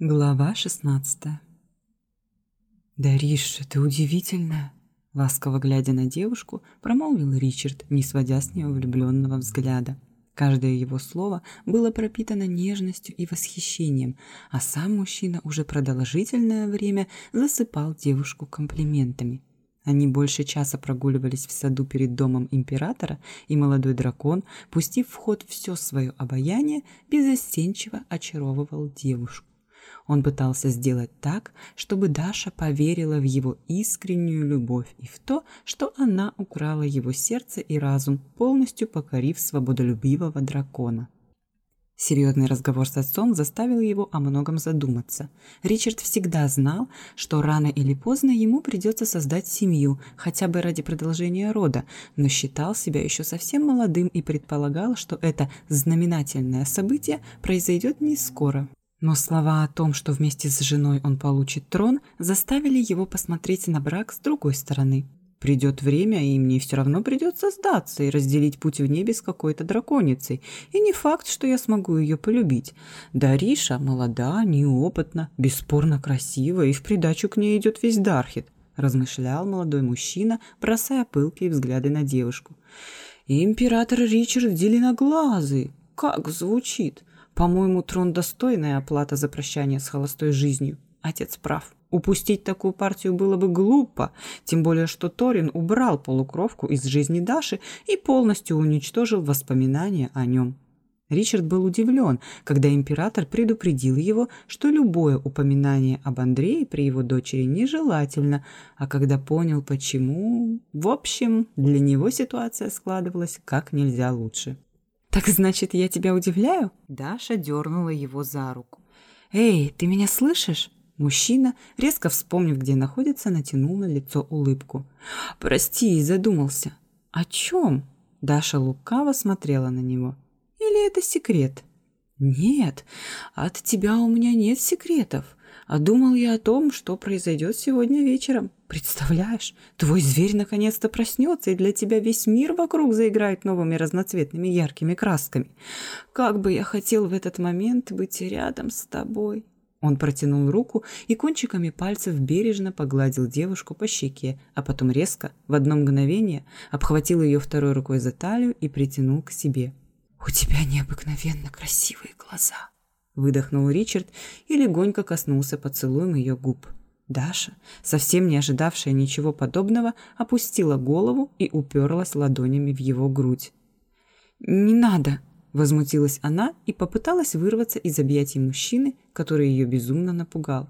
Глава шестнадцатая «Дариша, ты удивительная!» Ласково глядя на девушку, промолвил Ричард, не сводя с нее влюбленного взгляда. Каждое его слово было пропитано нежностью и восхищением, а сам мужчина уже продолжительное время засыпал девушку комплиментами. Они больше часа прогуливались в саду перед домом императора, и молодой дракон, пустив в ход все свое обаяние, безостенчиво очаровывал девушку. Он пытался сделать так, чтобы Даша поверила в его искреннюю любовь и в то, что она украла его сердце и разум, полностью покорив свободолюбивого дракона. Серьезный разговор с отцом заставил его о многом задуматься. Ричард всегда знал, что рано или поздно ему придется создать семью, хотя бы ради продолжения рода, но считал себя еще совсем молодым и предполагал, что это знаменательное событие произойдет не скоро. Но слова о том, что вместе с женой он получит трон, заставили его посмотреть на брак с другой стороны. Придет время, и мне все равно придется сдаться и разделить путь в небе с какой-то драконицей. И не факт, что я смогу ее полюбить. Дариша молода, неопытна, бесспорно красива, и в придачу к ней идет весь Дархит, размышлял молодой мужчина, бросая пылкие взгляды на девушку. Император Ричард Зеленоглазый. Как звучит. По-моему, трон достойная оплата за прощание с холостой жизнью. Отец прав. Упустить такую партию было бы глупо, тем более что Торин убрал полукровку из жизни Даши и полностью уничтожил воспоминания о нем. Ричард был удивлен, когда император предупредил его, что любое упоминание об Андрее при его дочери нежелательно, а когда понял, почему... В общем, для него ситуация складывалась как нельзя лучше. «Так значит, я тебя удивляю?» Даша дернула его за руку. «Эй, ты меня слышишь?» Мужчина, резко вспомнив, где находится, натянул на лицо улыбку. «Прости, задумался». «О чем?» Даша лукаво смотрела на него. «Или это секрет?» «Нет, от тебя у меня нет секретов. А думал я о том, что произойдет сегодня вечером. Представляешь, твой зверь наконец-то проснется, и для тебя весь мир вокруг заиграет новыми разноцветными яркими красками. Как бы я хотел в этот момент быть рядом с тобой». Он протянул руку и кончиками пальцев бережно погладил девушку по щеке, а потом резко, в одно мгновение, обхватил ее второй рукой за талию и притянул к себе. «У тебя необыкновенно красивые глаза», — выдохнул Ричард и легонько коснулся поцелуем ее губ. Даша, совсем не ожидавшая ничего подобного, опустила голову и уперлась ладонями в его грудь. «Не надо!» Возмутилась она и попыталась вырваться из объятий мужчины, который ее безумно напугал.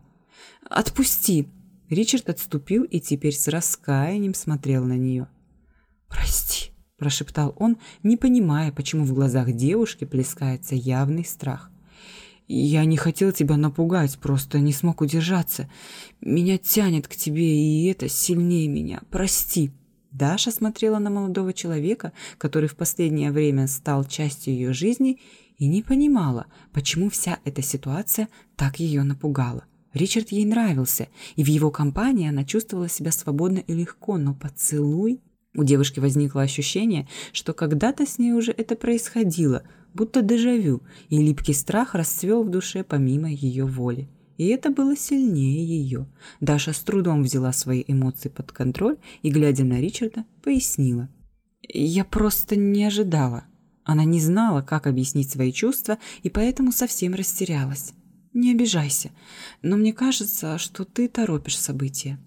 «Отпусти!» Ричард отступил и теперь с раскаянием смотрел на нее. «Прости», – прошептал он, не понимая, почему в глазах девушки плескается явный страх. «Я не хотел тебя напугать, просто не смог удержаться. Меня тянет к тебе, и это сильнее меня. Прости». Даша смотрела на молодого человека, который в последнее время стал частью ее жизни, и не понимала, почему вся эта ситуация так ее напугала. Ричард ей нравился, и в его компании она чувствовала себя свободно и легко, но поцелуй... У девушки возникло ощущение, что когда-то с ней уже это происходило, будто дежавю, и липкий страх расцвел в душе помимо ее воли и это было сильнее ее. Даша с трудом взяла свои эмоции под контроль и, глядя на Ричарда, пояснила. «Я просто не ожидала. Она не знала, как объяснить свои чувства, и поэтому совсем растерялась. Не обижайся, но мне кажется, что ты торопишь события».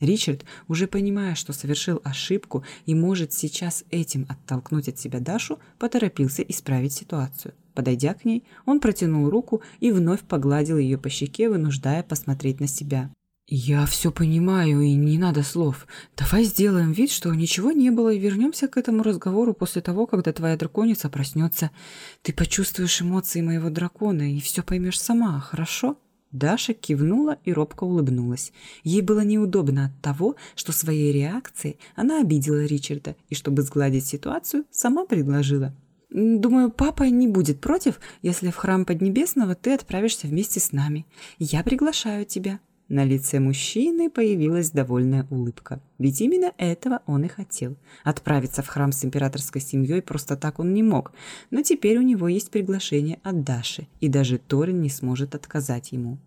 Ричард, уже понимая, что совершил ошибку и может сейчас этим оттолкнуть от себя Дашу, поторопился исправить ситуацию. Подойдя к ней, он протянул руку и вновь погладил ее по щеке, вынуждая посмотреть на себя. «Я все понимаю, и не надо слов. Давай сделаем вид, что ничего не было, и вернемся к этому разговору после того, когда твоя драконица проснется. Ты почувствуешь эмоции моего дракона и все поймешь сама, хорошо?» Даша кивнула и робко улыбнулась. Ей было неудобно от того, что своей реакцией она обидела Ричарда, и чтобы сгладить ситуацию, сама предложила. Думаю, папа не будет против, если в храм Поднебесного ты отправишься вместе с нами. Я приглашаю тебя». На лице мужчины появилась довольная улыбка. Ведь именно этого он и хотел. Отправиться в храм с императорской семьей просто так он не мог. Но теперь у него есть приглашение от Даши, и даже Торин не сможет отказать ему.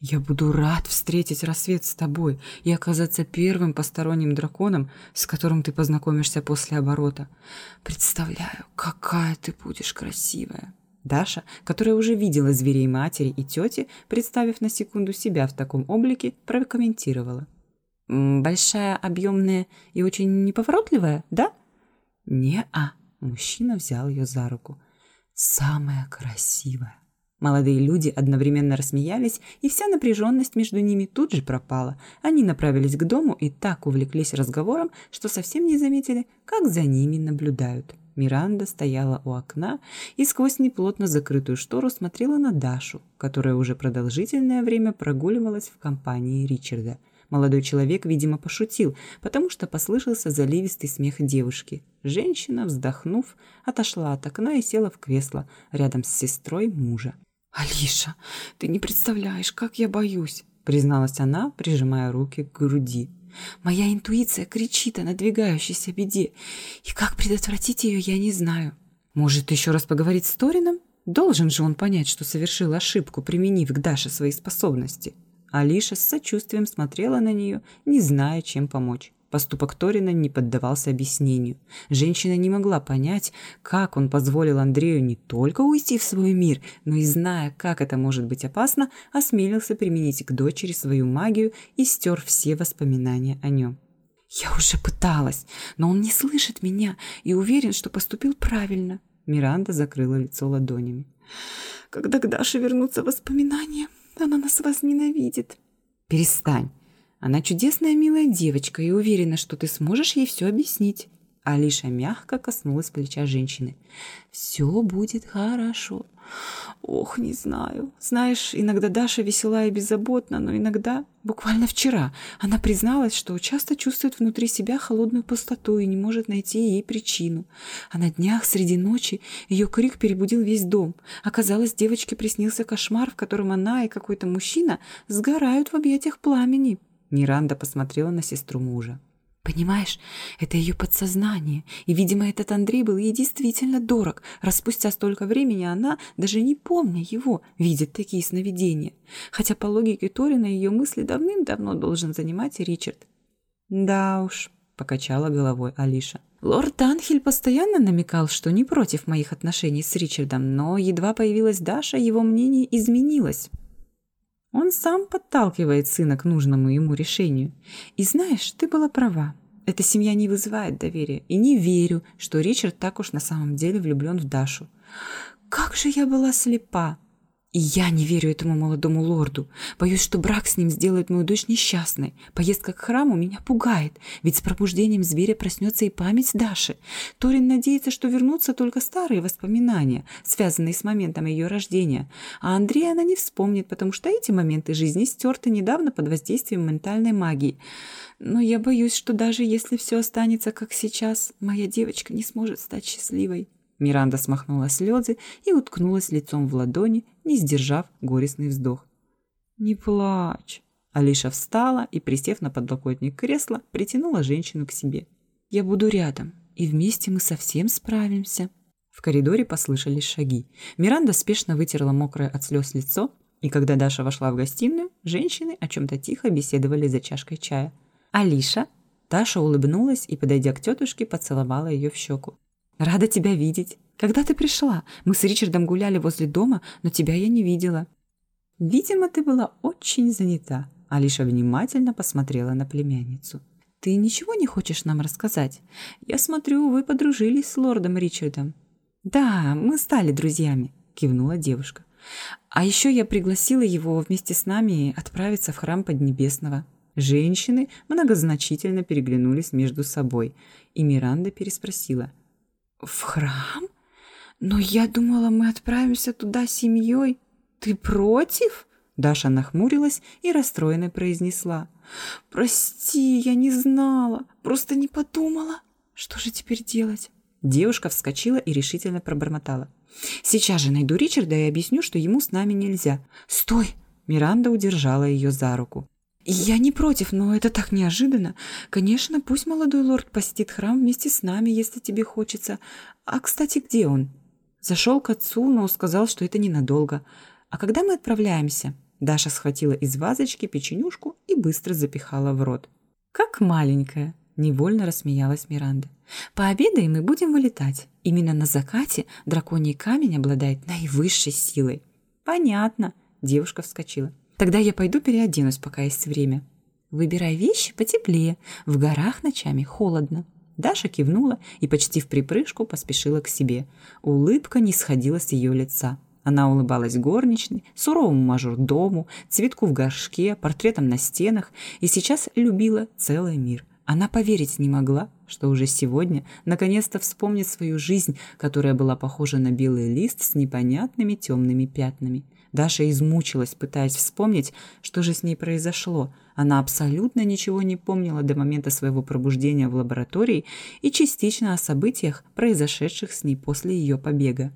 Я буду рад встретить рассвет с тобой и оказаться первым посторонним драконом, с которым ты познакомишься после оборота. Представляю, какая ты будешь красивая. Даша, которая уже видела зверей матери и тети, представив на секунду себя в таком облике, прокомментировала. «Большая, объемная и очень неповоротливая, да?» «Не-а», мужчина взял ее за руку. «Самая красивая». Молодые люди одновременно рассмеялись, и вся напряженность между ними тут же пропала. Они направились к дому и так увлеклись разговором, что совсем не заметили, как за ними наблюдают. Миранда стояла у окна и сквозь неплотно закрытую штору смотрела на Дашу, которая уже продолжительное время прогуливалась в компании Ричарда. Молодой человек, видимо, пошутил, потому что послышался заливистый смех девушки. Женщина, вздохнув, отошла от окна и села в кресло рядом с сестрой мужа. «Алиша, ты не представляешь, как я боюсь», призналась она, прижимая руки к груди. «Моя интуиция кричит о надвигающейся беде, и как предотвратить ее, я не знаю». «Может, еще раз поговорить с Торином? Должен же он понять, что совершил ошибку, применив к Даше свои способности». Алиша с сочувствием смотрела на нее, не зная, чем помочь. Поступок Торина не поддавался объяснению. Женщина не могла понять, как он позволил Андрею не только уйти в свой мир, но и, зная, как это может быть опасно, осмелился применить к дочери свою магию и стер все воспоминания о нем. «Я уже пыталась, но он не слышит меня и уверен, что поступил правильно». Миранда закрыла лицо ладонями. «Когда к Даше вернутся воспоминания, она нас возненавидит». «Перестань. Она чудесная милая девочка и уверена, что ты сможешь ей все объяснить. Алиша мягко коснулась плеча женщины. «Все будет хорошо». «Ох, не знаю. Знаешь, иногда Даша весела и беззаботна, но иногда, буквально вчера, она призналась, что часто чувствует внутри себя холодную пустоту и не может найти ей причину. А на днях среди ночи ее крик перебудил весь дом. Оказалось, девочке приснился кошмар, в котором она и какой-то мужчина сгорают в объятиях пламени». Миранда посмотрела на сестру мужа. Понимаешь, это ее подсознание, и, видимо, этот Андрей был ей действительно дорог, раз спустя столько времени она, даже не помня его, видит такие сновидения. Хотя по логике Торина ее мысли давным-давно должен занимать Ричард. «Да уж», — покачала головой Алиша. Лорд Анхель постоянно намекал, что не против моих отношений с Ричардом, но едва появилась Даша, его мнение изменилось. Он сам подталкивает сына к нужному ему решению. И знаешь, ты была права. Эта семья не вызывает доверия. И не верю, что Ричард так уж на самом деле влюблен в Дашу. Как же я была слепа! Я не верю этому молодому лорду. Боюсь, что брак с ним сделает мою дочь несчастной. Поездка к храму меня пугает, ведь с пробуждением зверя проснется и память Даши. Торин надеется, что вернутся только старые воспоминания, связанные с моментом ее рождения. А Андрея она не вспомнит, потому что эти моменты жизни стерты недавно под воздействием ментальной магии. Но я боюсь, что даже если все останется как сейчас, моя девочка не сможет стать счастливой. Миранда смахнула слезы и уткнулась лицом в ладони, не сдержав горестный вздох. «Не плачь!» Алиша встала и, присев на подлокотник кресла, притянула женщину к себе. «Я буду рядом, и вместе мы совсем справимся». В коридоре послышались шаги. Миранда спешно вытерла мокрое от слез лицо, и когда Даша вошла в гостиную, женщины о чем-то тихо беседовали за чашкой чая. «Алиша?» Даша улыбнулась и, подойдя к тетушке, поцеловала ее в щеку. Рада тебя видеть. Когда ты пришла? Мы с Ричардом гуляли возле дома, но тебя я не видела. Видимо, ты была очень занята. Алиша внимательно посмотрела на племянницу. Ты ничего не хочешь нам рассказать? Я смотрю, вы подружились с лордом Ричардом. Да, мы стали друзьями, кивнула девушка. А еще я пригласила его вместе с нами отправиться в храм Поднебесного. Женщины многозначительно переглянулись между собой, и Миранда переспросила – «В храм? Но я думала, мы отправимся туда семьей. Ты против?» Даша нахмурилась и расстроенно произнесла. «Прости, я не знала, просто не подумала. Что же теперь делать?» Девушка вскочила и решительно пробормотала. «Сейчас же найду Ричарда и объясню, что ему с нами нельзя». «Стой!» Миранда удержала ее за руку. «Я не против, но это так неожиданно. Конечно, пусть молодой лорд посетит храм вместе с нами, если тебе хочется. А, кстати, где он?» Зашел к отцу, но сказал, что это ненадолго. «А когда мы отправляемся?» Даша схватила из вазочки печенюшку и быстро запихала в рот. «Как маленькая!» – невольно рассмеялась Миранда. «Пообедаем и будем вылетать. Именно на закате драконий камень обладает наивысшей силой». «Понятно», – девушка вскочила. «Тогда я пойду переоденусь, пока есть время». «Выбирай вещи потеплее. В горах ночами холодно». Даша кивнула и почти в припрыжку поспешила к себе. Улыбка не сходила с ее лица. Она улыбалась горничной, суровому мажордому, цветку в горшке, портретам на стенах и сейчас любила целый мир. Она поверить не могла, что уже сегодня наконец-то вспомнит свою жизнь, которая была похожа на белый лист с непонятными темными пятнами. Даша измучилась, пытаясь вспомнить, что же с ней произошло. Она абсолютно ничего не помнила до момента своего пробуждения в лаборатории и частично о событиях, произошедших с ней после ее побега.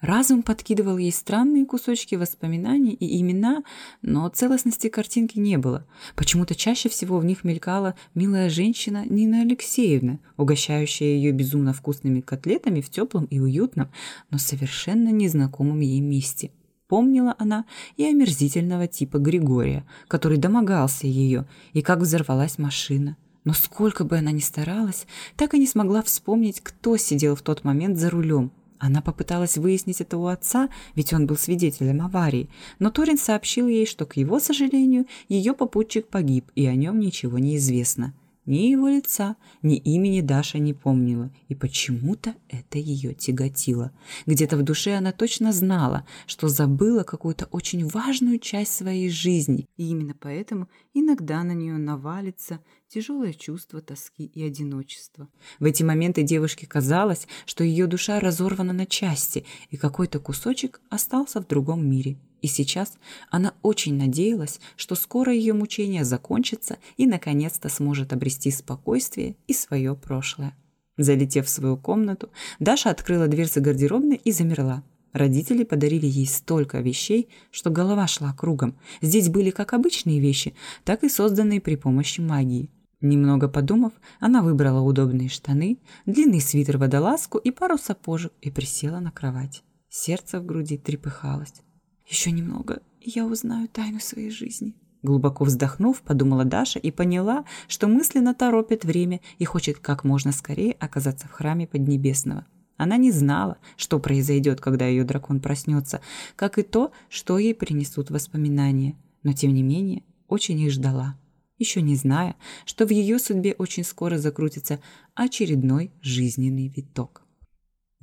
Разум подкидывал ей странные кусочки воспоминаний и имена, но целостности картинки не было. Почему-то чаще всего в них мелькала милая женщина Нина Алексеевна, угощающая ее безумно вкусными котлетами в теплом и уютном, но совершенно незнакомом ей месте. Помнила она и омерзительного типа Григория, который домогался ее, и как взорвалась машина. Но сколько бы она ни старалась, так и не смогла вспомнить, кто сидел в тот момент за рулем – она попыталась выяснить это у отца, ведь он был свидетелем аварии, но Торин сообщил ей, что, к его сожалению, ее попутчик погиб, и о нем ничего не известно. Ни его лица, ни имени Даша не помнила, и почему-то это ее тяготило. Где-то в душе она точно знала, что забыла какую-то очень важную часть своей жизни, и именно поэтому иногда на нее навалится тяжелое чувство тоски и одиночества. В эти моменты девушке казалось, что ее душа разорвана на части, и какой-то кусочек остался в другом мире. И сейчас она очень надеялась, что скоро ее мучения закончатся и наконец-то сможет обрести спокойствие и свое прошлое. Залетев в свою комнату, Даша открыла дверцы гардеробной и замерла. Родители подарили ей столько вещей, что голова шла кругом. Здесь были как обычные вещи, так и созданные при помощи магии. Немного подумав, она выбрала удобные штаны, длинный свитер-водолазку и пару сапожек и присела на кровать. Сердце в груди трепыхалось. «Еще немного, и я узнаю тайну своей жизни». Глубоко вздохнув, подумала Даша и поняла, что мысленно торопит время и хочет как можно скорее оказаться в храме Поднебесного. Она не знала, что произойдет, когда ее дракон проснется, как и то, что ей принесут воспоминания, но тем не менее очень их ждала еще не зная, что в ее судьбе очень скоро закрутится очередной жизненный виток.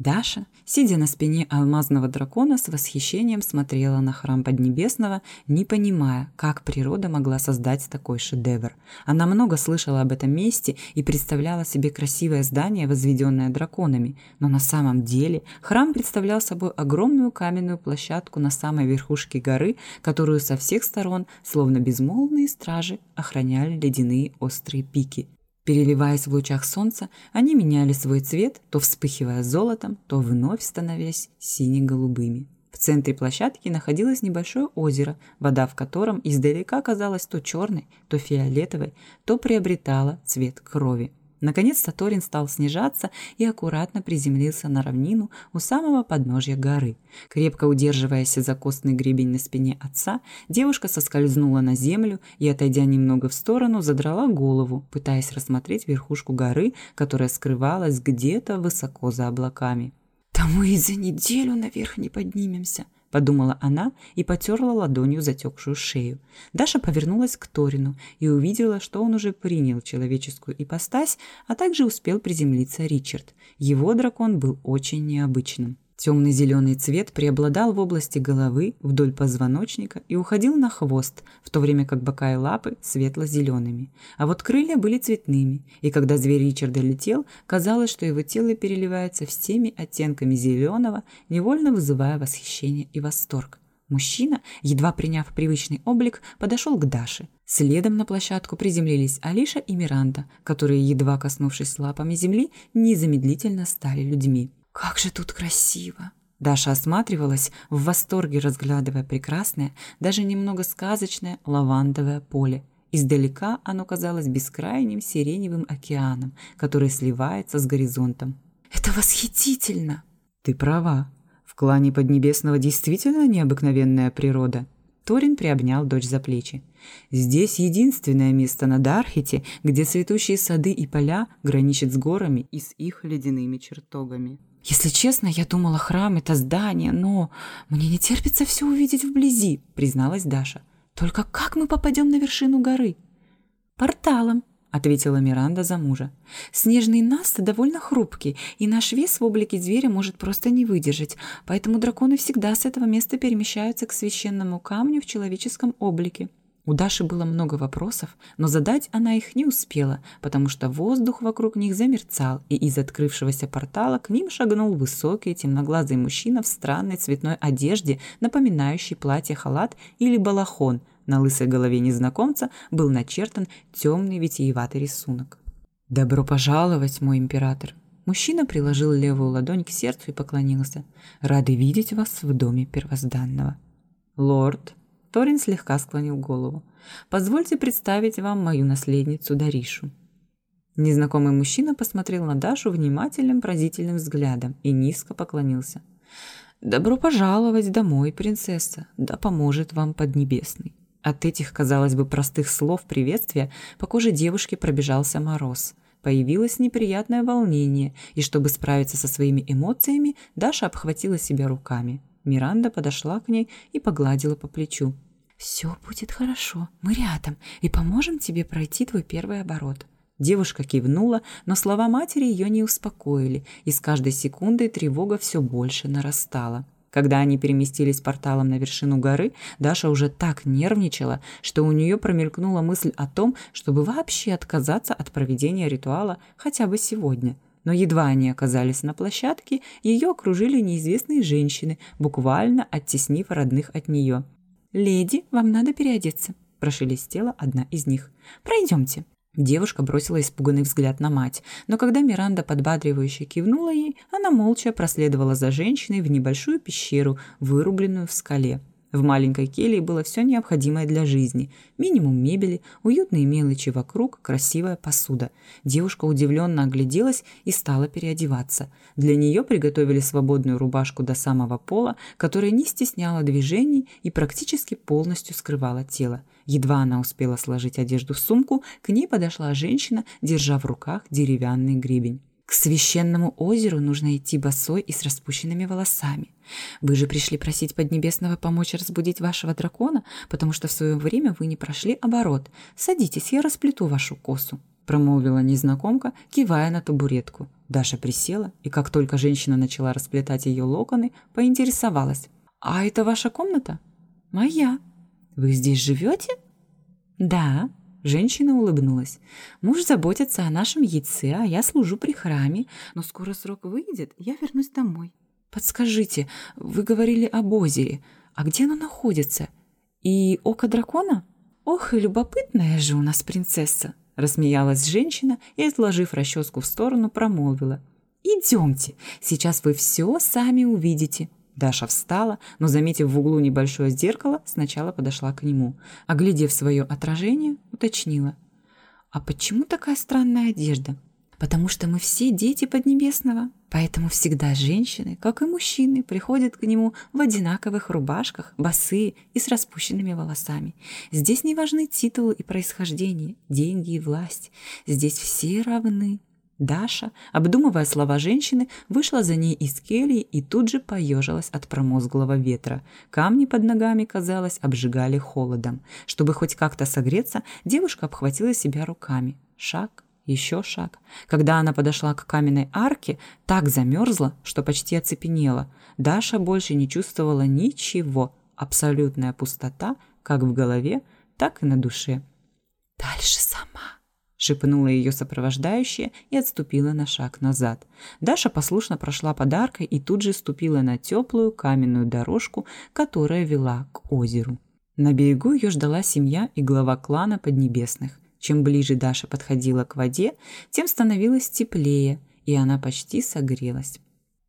Даша, сидя на спине алмазного дракона, с восхищением смотрела на храм Поднебесного, не понимая, как природа могла создать такой шедевр. Она много слышала об этом месте и представляла себе красивое здание, возведенное драконами, но на самом деле храм представлял собой огромную каменную площадку на самой верхушке горы, которую со всех сторон, словно безмолвные стражи, охраняли ледяные острые пики. Переливаясь в лучах солнца, они меняли свой цвет, то вспыхивая золотом, то вновь становясь сине-голубыми. В центре площадки находилось небольшое озеро, вода в котором издалека казалась то черной, то фиолетовой, то приобретала цвет крови. Наконец-то Торин стал снижаться и аккуратно приземлился на равнину у самого подножья горы. Крепко удерживаясь за костный гребень на спине отца, девушка соскользнула на землю и, отойдя немного в сторону, задрала голову, пытаясь рассмотреть верхушку горы, которая скрывалась где-то высоко за облаками. «Да мы и за неделю наверх не поднимемся», подумала она и потерла ладонью затекшую шею. Даша повернулась к Торину и увидела, что он уже принял человеческую ипостась, а также успел приземлиться Ричард. Его дракон был очень необычным. Темный зеленый цвет преобладал в области головы, вдоль позвоночника и уходил на хвост, в то время как бока и лапы светло-зелеными. А вот крылья были цветными, и когда зверь Ричарда летел, казалось, что его тело переливается всеми оттенками зеленого, невольно вызывая восхищение и восторг. Мужчина, едва приняв привычный облик, подошел к Даше. Следом на площадку приземлились Алиша и Миранда, которые, едва коснувшись лапами земли, незамедлительно стали людьми. «Как же тут красиво!» Даша осматривалась, в восторге разглядывая прекрасное, даже немного сказочное лавандовое поле. Издалека оно казалось бескрайним сиреневым океаном, который сливается с горизонтом. «Это восхитительно!» «Ты права. В клане Поднебесного действительно необыкновенная природа». Торин приобнял дочь за плечи. «Здесь единственное место на Дархите, где цветущие сады и поля граничат с горами и с их ледяными чертогами». «Если честно, я думала, храм — это здание, но мне не терпится все увидеть вблизи», — призналась Даша. «Только как мы попадем на вершину горы?» «Порталом», — ответила Миранда за мужа. «Снежный наст довольно хрупкий, и наш вес в облике зверя может просто не выдержать, поэтому драконы всегда с этого места перемещаются к священному камню в человеческом облике. У Даши было много вопросов, но задать она их не успела, потому что воздух вокруг них замерцал, и из открывшегося портала к ним шагнул высокий темноглазый мужчина в странной цветной одежде, напоминающей платье-халат или балахон. На лысой голове незнакомца был начертан темный витиеватый рисунок. «Добро пожаловать, мой император!» Мужчина приложил левую ладонь к сердцу и поклонился. «Рады видеть вас в доме первозданного». «Лорд», Торин слегка склонил голову. «Позвольте представить вам мою наследницу Даришу». Незнакомый мужчина посмотрел на Дашу внимательным, поразительным взглядом и низко поклонился. «Добро пожаловать домой, принцесса, да поможет вам Поднебесный». От этих, казалось бы, простых слов приветствия по коже девушки пробежался мороз. Появилось неприятное волнение, и чтобы справиться со своими эмоциями, Даша обхватила себя руками. Миранда подошла к ней и погладила по плечу. «Все будет хорошо, мы рядом и поможем тебе пройти твой первый оборот». Девушка кивнула, но слова матери ее не успокоили, и с каждой секундой тревога все больше нарастала. Когда они переместились порталом на вершину горы, Даша уже так нервничала, что у нее промелькнула мысль о том, чтобы вообще отказаться от проведения ритуала хотя бы сегодня – но едва они оказались на площадке, ее окружили неизвестные женщины, буквально оттеснив родных от нее. «Леди, вам надо переодеться», – прошелестела одна из них. «Пройдемте». Девушка бросила испуганный взгляд на мать, но когда Миранда подбадривающе кивнула ей, она молча проследовала за женщиной в небольшую пещеру, вырубленную в скале. В маленькой келье было все необходимое для жизни. Минимум мебели, уютные мелочи вокруг, красивая посуда. Девушка удивленно огляделась и стала переодеваться. Для нее приготовили свободную рубашку до самого пола, которая не стесняла движений и практически полностью скрывала тело. Едва она успела сложить одежду в сумку, к ней подошла женщина, держа в руках деревянный гребень. К священному озеру нужно идти босой и с распущенными волосами. Вы же пришли просить Поднебесного помочь разбудить вашего дракона, потому что в свое время вы не прошли оборот. Садитесь, я расплету вашу косу», – промолвила незнакомка, кивая на табуретку. Даша присела, и как только женщина начала расплетать ее локоны, поинтересовалась. «А это ваша комната?» «Моя». «Вы здесь живете?» «Да», Женщина улыбнулась. «Муж заботится о нашем яйце, а я служу при храме. Но скоро срок выйдет, я вернусь домой». «Подскажите, вы говорили об озере. А где оно находится? И око дракона?» «Ох, и любопытная же у нас принцесса!» Рассмеялась женщина и, отложив расческу в сторону, промолвила. «Идемте, сейчас вы все сами увидите». Даша встала, но, заметив в углу небольшое зеркало, сначала подошла к нему. Оглядев свое отражение, уточнила. «А почему такая странная одежда?» «Потому что мы все дети Поднебесного. Поэтому всегда женщины, как и мужчины, приходят к нему в одинаковых рубашках, босые и с распущенными волосами. Здесь не важны титулы и происхождение, деньги и власть. Здесь все равны». Даша, обдумывая слова женщины, вышла за ней из кельи и тут же поежилась от промозглого ветра. Камни под ногами, казалось, обжигали холодом. Чтобы хоть как-то согреться, девушка обхватила себя руками. Шаг, еще шаг. Когда она подошла к каменной арке, так замерзла, что почти оцепенела. Даша больше не чувствовала ничего. Абсолютная пустота, как в голове, так и на душе. «Дальше сама», шепнула ее сопровождающая и отступила на шаг назад. Даша послушно прошла подаркой и тут же ступила на теплую каменную дорожку, которая вела к озеру. На берегу ее ждала семья и глава клана Поднебесных. Чем ближе Даша подходила к воде, тем становилось теплее, и она почти согрелась.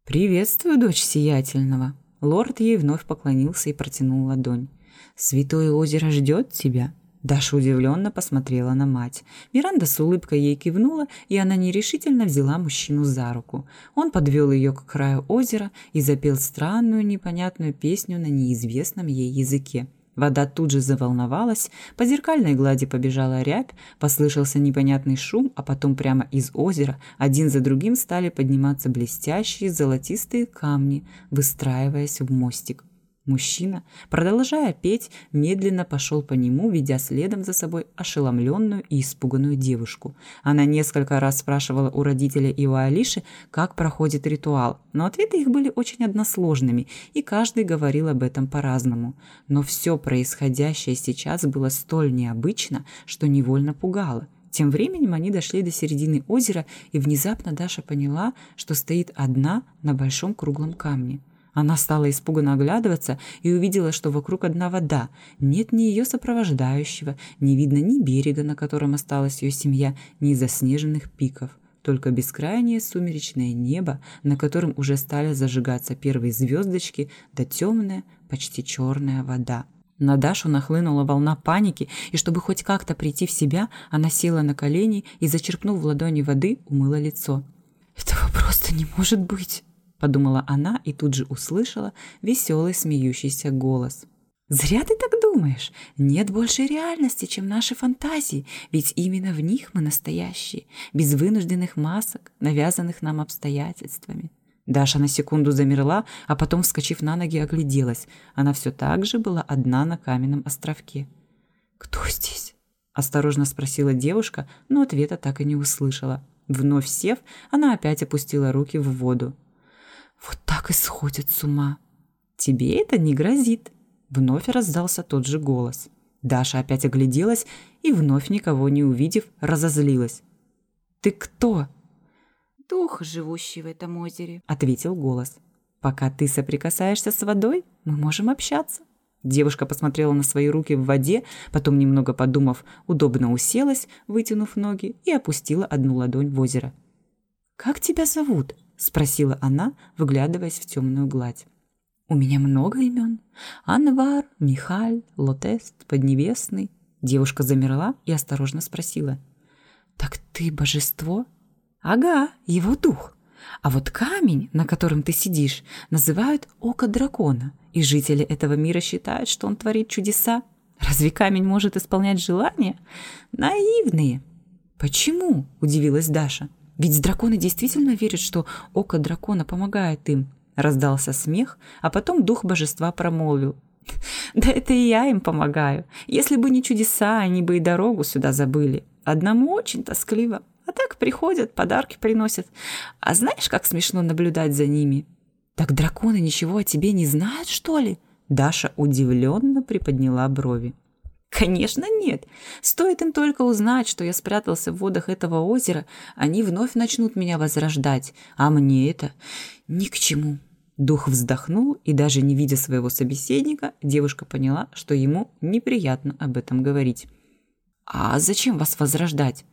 «Приветствую, дочь сиятельного!» Лорд ей вновь поклонился и протянул ладонь. «Святое озеро ждет тебя!» Даша удивленно посмотрела на мать. Миранда с улыбкой ей кивнула, и она нерешительно взяла мужчину за руку. Он подвел ее к краю озера и запел странную непонятную песню на неизвестном ей языке. Вода тут же заволновалась, по зеркальной глади побежала рябь, послышался непонятный шум, а потом прямо из озера один за другим стали подниматься блестящие золотистые камни, выстраиваясь в мостик. Мужчина, продолжая петь, медленно пошел по нему, ведя следом за собой ошеломленную и испуганную девушку. Она несколько раз спрашивала у родителей и у Алиши, как проходит ритуал, но ответы их были очень односложными, и каждый говорил об этом по-разному. Но все происходящее сейчас было столь необычно, что невольно пугало. Тем временем они дошли до середины озера, и внезапно Даша поняла, что стоит одна на большом круглом камне. Она стала испуганно оглядываться и увидела, что вокруг одна вода. Нет ни ее сопровождающего, не видно ни берега, на котором осталась ее семья, ни заснеженных пиков. Только бескрайнее сумеречное небо, на котором уже стали зажигаться первые звездочки, да темная, почти черная вода. На Дашу нахлынула волна паники, и чтобы хоть как-то прийти в себя, она села на колени и, зачерпнув в ладони воды, умыла лицо. «Этого просто не может быть!» Подумала она и тут же услышала веселый смеющийся голос. «Зря ты так думаешь. Нет больше реальности, чем наши фантазии, ведь именно в них мы настоящие, без вынужденных масок, навязанных нам обстоятельствами». Даша на секунду замерла, а потом, вскочив на ноги, огляделась. Она все так же была одна на каменном островке. «Кто здесь?» – осторожно спросила девушка, но ответа так и не услышала. Вновь сев, она опять опустила руки в воду. Вот так и сходят с ума. Тебе это не грозит. Вновь раздался тот же голос. Даша опять огляделась и, вновь никого не увидев, разозлилась. «Ты кто?» «Дух, живущий в этом озере», — ответил голос. «Пока ты соприкасаешься с водой, мы можем общаться». Девушка посмотрела на свои руки в воде, потом, немного подумав, удобно уселась, вытянув ноги, и опустила одну ладонь в озеро. «Как тебя зовут?» – спросила она, выглядываясь в темную гладь. «У меня много имен. Анвар, Михаль, Лотест, Поднебесный». Девушка замерла и осторожно спросила. «Так ты божество?» «Ага, его дух. А вот камень, на котором ты сидишь, называют Око Дракона, и жители этого мира считают, что он творит чудеса. Разве камень может исполнять желания? Наивные!» «Почему?» – удивилась Даша. Ведь драконы действительно верят, что око дракона помогает им. Раздался смех, а потом дух божества промолвил. Да это и я им помогаю. Если бы не чудеса, они бы и дорогу сюда забыли. Одному очень тоскливо. А так приходят, подарки приносят. А знаешь, как смешно наблюдать за ними? Так драконы ничего о тебе не знают, что ли? Даша удивленно приподняла брови. Конечно, нет. Стоит им только узнать, что я спрятался в водах этого озера, они вновь начнут меня возрождать, а мне это ни к чему. Дух вздохнул, и даже не видя своего собеседника, девушка поняла, что ему неприятно об этом говорить. «А зачем вас возрождать?»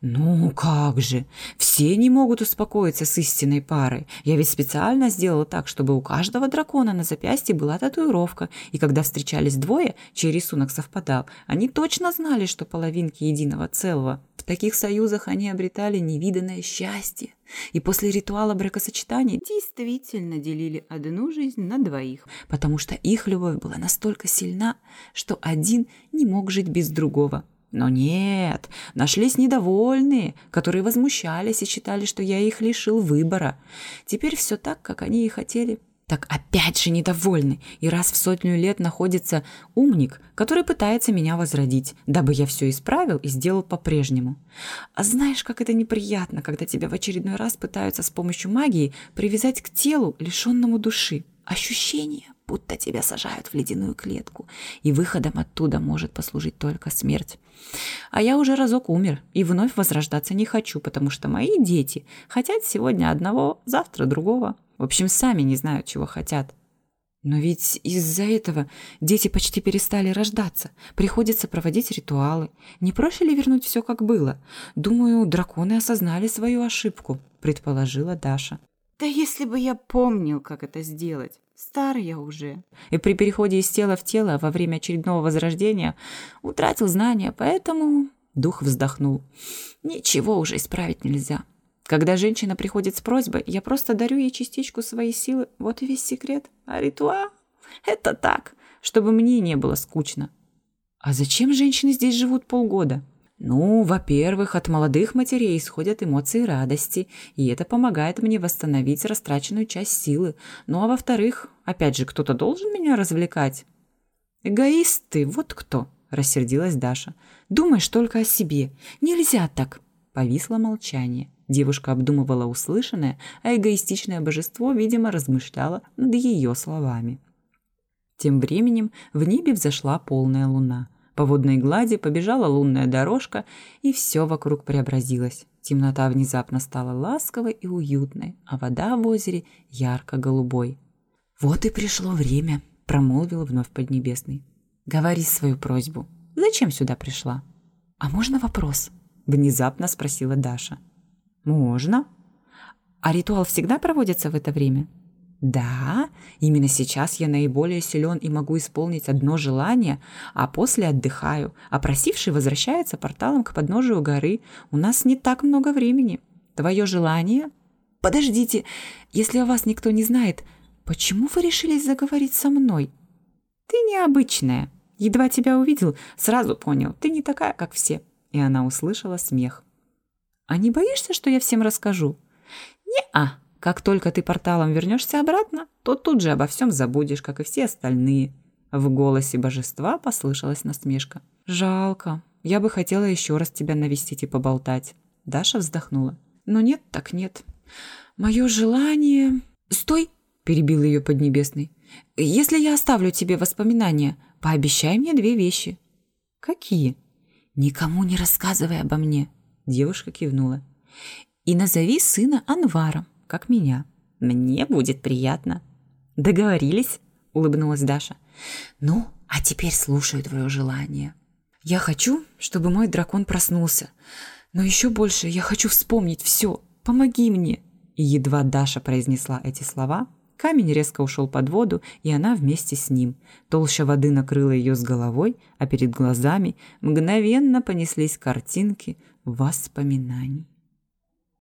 «Ну как же! Все не могут успокоиться с истинной парой. Я ведь специально сделала так, чтобы у каждого дракона на запястье была татуировка, и когда встречались двое, чей рисунок совпадал, они точно знали, что половинки единого целого. В таких союзах они обретали невиданное счастье. И после ритуала бракосочетания действительно делили одну жизнь на двоих, потому что их любовь была настолько сильна, что один не мог жить без другого. Но нет, нашлись недовольные, которые возмущались и считали, что я их лишил выбора. Теперь все так, как они и хотели. Так опять же недовольны, и раз в сотню лет находится умник, который пытается меня возродить, дабы я все исправил и сделал по-прежнему. А знаешь, как это неприятно, когда тебя в очередной раз пытаются с помощью магии привязать к телу, лишенному души. Ощущение будто тебя сажают в ледяную клетку, и выходом оттуда может послужить только смерть. А я уже разок умер и вновь возрождаться не хочу, потому что мои дети хотят сегодня одного, завтра другого. В общем, сами не знают, чего хотят. Но ведь из-за этого дети почти перестали рождаться. Приходится проводить ритуалы. Не проще ли вернуть все как было? Думаю, драконы осознали свою ошибку, предположила Даша. Да если бы я помнил, как это сделать. Стар я уже. И при переходе из тела в тело во время очередного возрождения утратил знания, поэтому дух вздохнул. Ничего уже исправить нельзя. Когда женщина приходит с просьбой, я просто дарю ей частичку своей силы. Вот и весь секрет. А ритуал — это так, чтобы мне не было скучно. А зачем женщины здесь живут полгода? Ну, во-первых, от молодых матерей исходят эмоции радости, и это помогает мне восстановить растраченную часть силы. Ну, а во-вторых, опять же, кто-то должен меня развлекать. Эгоист ты, вот кто, рассердилась Даша. Думаешь только о себе. Нельзя так. Повисло молчание. Девушка обдумывала услышанное, а эгоистичное божество, видимо, размышляло над ее словами. Тем временем в небе взошла полная луна. По водной глади побежала лунная дорожка, и все вокруг преобразилось. Темнота внезапно стала ласковой и уютной, а вода в озере ярко-голубой. «Вот и пришло время», — промолвил вновь Поднебесный. «Говори свою просьбу. Зачем сюда пришла?» «А можно вопрос?» — внезапно спросила Даша. «Можно». «А ритуал всегда проводится в это время?» Да, именно сейчас я наиболее силен и могу исполнить одно желание, а после отдыхаю, а просивший возвращается порталом к подножию горы. У нас не так много времени. Твое желание? Подождите, если о вас никто не знает, почему вы решились заговорить со мной? Ты необычная. Едва тебя увидел, сразу понял, ты не такая, как все. И она услышала смех. А не боишься, что я всем расскажу? Не-а, как только ты порталом вернешься обратно, то тут же обо всем забудешь, как и все остальные. В голосе божества послышалась насмешка. Жалко. Я бы хотела еще раз тебя навестить и поболтать. Даша вздохнула. Но нет, так нет. Мое желание... Стой! Перебил ее Поднебесный. Если я оставлю тебе воспоминания, пообещай мне две вещи. Какие? Никому не рассказывай обо мне. Девушка кивнула. И назови сына Анваром как меня. Мне будет приятно. Договорились? улыбнулась Даша. Ну, а теперь слушаю твое желание. Я хочу, чтобы мой дракон проснулся. Но еще больше я хочу вспомнить все. Помоги мне. И едва Даша произнесла эти слова, камень резко ушел под воду, и она вместе с ним. Толща воды накрыла ее с головой, а перед глазами мгновенно понеслись картинки воспоминаний.